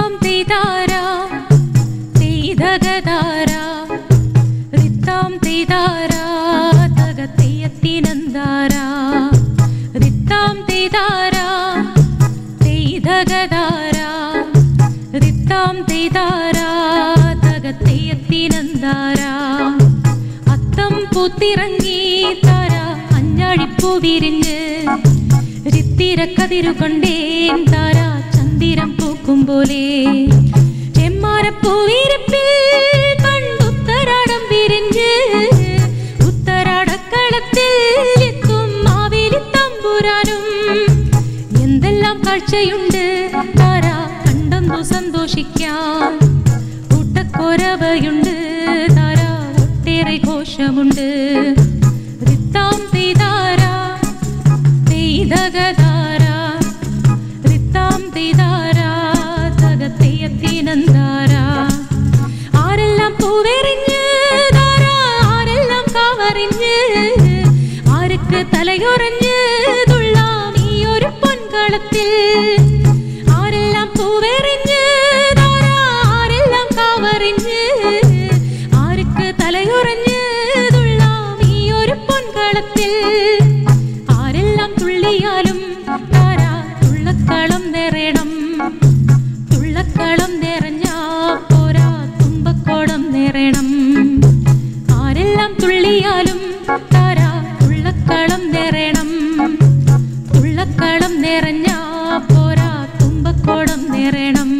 റിത്താം തെയ്താരാ തെയ്തകതാരാ റിത്താം തെയ്താരാ തകത്തെയ്യത്തിനന്താരാ റിത്താം തെയ്താരാ തെയ്തകതാരാ റിത്താം തെയ്താരാ തകത്തെയ്യത്തിനന്താരാ അത്തം പൂത്തിറങ്ങി താര അഞ്ഞാഴിപ്പൂ വിരിഞ്ഞ് താര കതിരു കൊണ്ടേൻ താര ചന്ദിരം പൂക്കും പോലെ ചെമ്മാരപ്പൂവിരിപ്പിൽ കണ്ടുത്തരാടം വിരിഞ്ഞ് ഉത്തരാടക്കളത്തിൽ എത്തും മാവേലി തമ്പുരാനും എന്തെല്ലാം കാഴ്ചയുണ്ട് താര കണ്ടെന്നു സന്തോഷിക്കാം കൂട്ടക്കൊരവയുണ്ട് താര ഒട്ടേറെ ഘോഷമുണ്ട് ஆறெல்லாம் பூவெறிஞ்சு ஆறெல்லாம் காவறிஞ்சு ஆருக்கு தலையுறைஞ்சு துள்ளா நீ ஒரு பொன்களத்தில் ஆறெல்லாம் பூவெறிஞ்சு ஆறெல்லாம் காவறிஞ்சு ஆருக்கு தலையுறைஞ்சு துள்ளா நீ ஒரு பொன்களத்தில் ஆறெல்லாம் துள்ளியாலும் தாரா துள்ளக்களம் நேரம் ശരണം